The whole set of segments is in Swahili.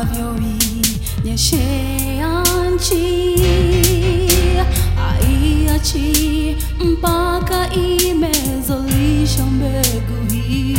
inavyoinyeshea nchi, haiachi mpaka imezalisha mbegu hiyo.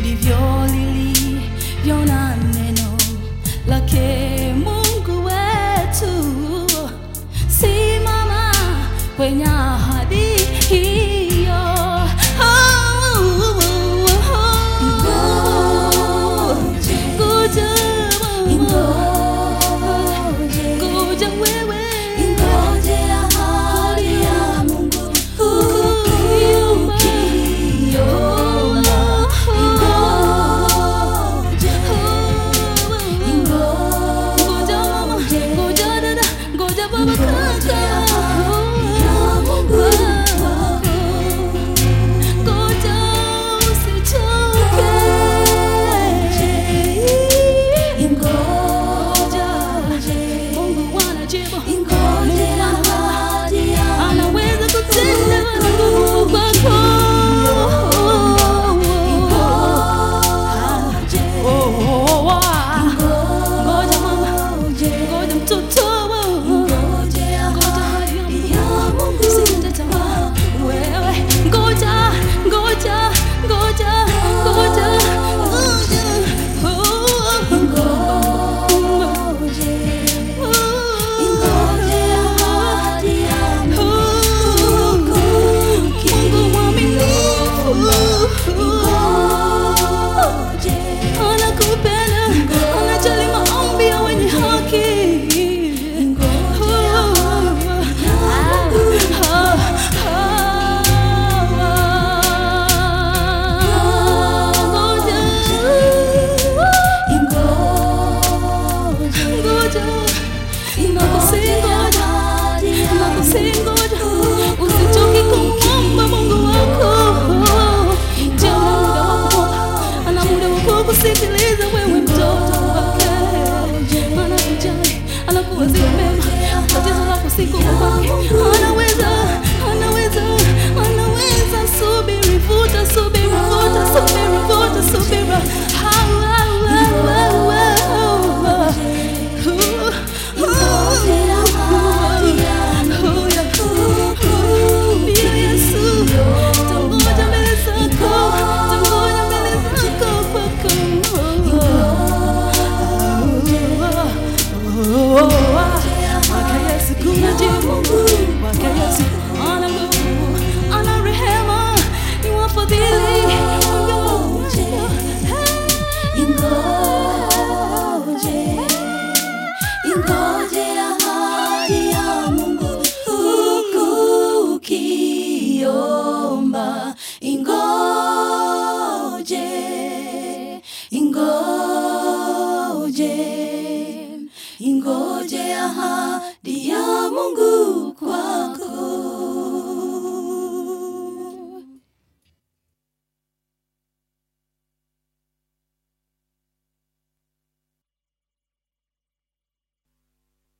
Ndivyo lilivyo na neno lake Mungu wetu. Simama kwenye Dia Munggu